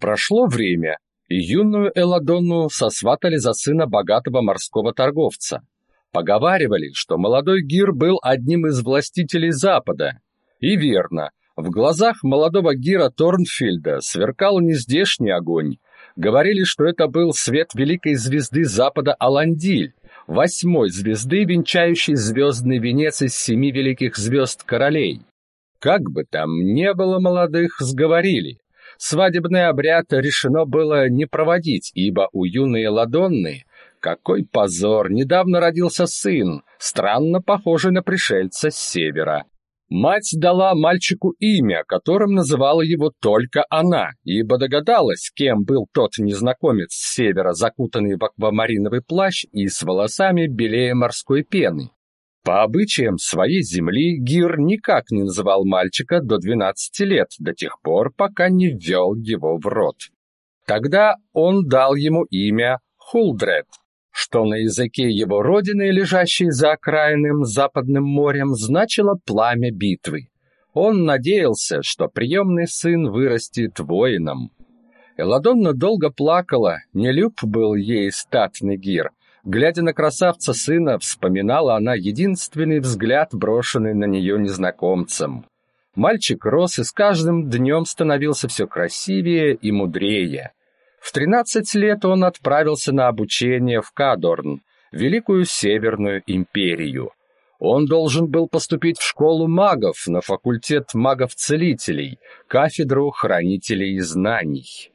Прошло время, и юную Эладонну сосватали за сына богатого морского торговца. Поговаривали, что молодой Гир был одним из властителей Запада. И верно, в глазах молодого Гира Торнфильда сверкал нездешний огонь. Говорили, что это был свет великой звезды Запада Аландиль, восьмой звезды, венчающей звездный венец из семи великих звезд королей. Как бы там не было молодых, сговорили. Свадебный обряд решено было не проводить, ибо у юной Ладонны какой позор, недавно родился сын, странно похожий на пришельца с севера. Мать дала мальчику имя, которым называла его только она, ибо догадалась, кем был тот незнакомец с севера, закутанный в аквамариновый плащ и с волосами белее морской пены. По обычаям своей земли Гир никак не называл мальчика до 12 лет, до тех пор, пока не ввел его в рот. Тогда он дал ему имя Хулдред, что на языке его родины, лежащей за окраинным западным морем, значило пламя битвы. Он надеялся, что приемный сын вырастет воином. Эладонна долго плакала, не люб был ей статный Гир — Глядя на красавца сына, вспоминала она единственный взгляд, брошенный на нее незнакомцем. Мальчик рос и с каждым днем становился все красивее и мудрее. В 13 лет он отправился на обучение в Кадорн, великую Северную империю. Он должен был поступить в школу магов на факультет магов-целителей, кафедру хранителей знаний.